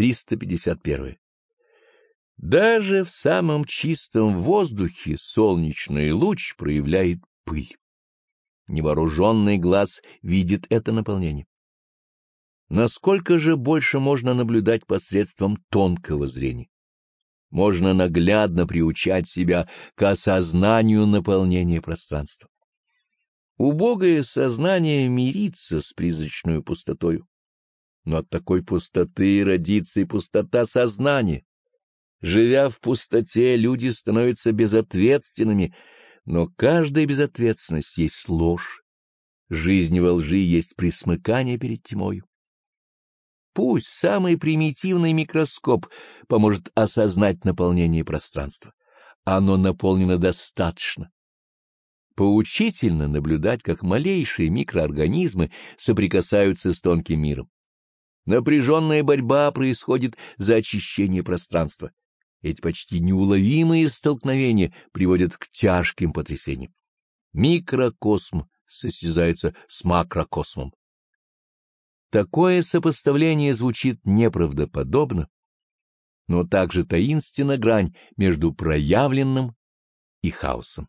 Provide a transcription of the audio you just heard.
351. Даже в самом чистом воздухе солнечный луч проявляет пыль. Невооруженный глаз видит это наполнение. Насколько же больше можно наблюдать посредством тонкого зрения? Можно наглядно приучать себя к осознанию наполнения пространства. Убогое сознание мирится с призрачной пустотою, но от такой пустоты родится и пустота сознания. Живя в пустоте, люди становятся безответственными, но каждая безответственность есть ложь. Жизнь во лжи есть присмыкание перед тьмою. Пусть самый примитивный микроскоп поможет осознать наполнение пространства. Оно наполнено достаточно. Поучительно наблюдать, как малейшие микроорганизмы соприкасаются с тонким миром. Напряженная борьба происходит за очищение пространства. Эти почти неуловимые столкновения приводят к тяжким потрясениям. Микрокосм состязается с макрокосмом. Такое сопоставление звучит неправдоподобно, но также таинственна грань между проявленным и хаосом.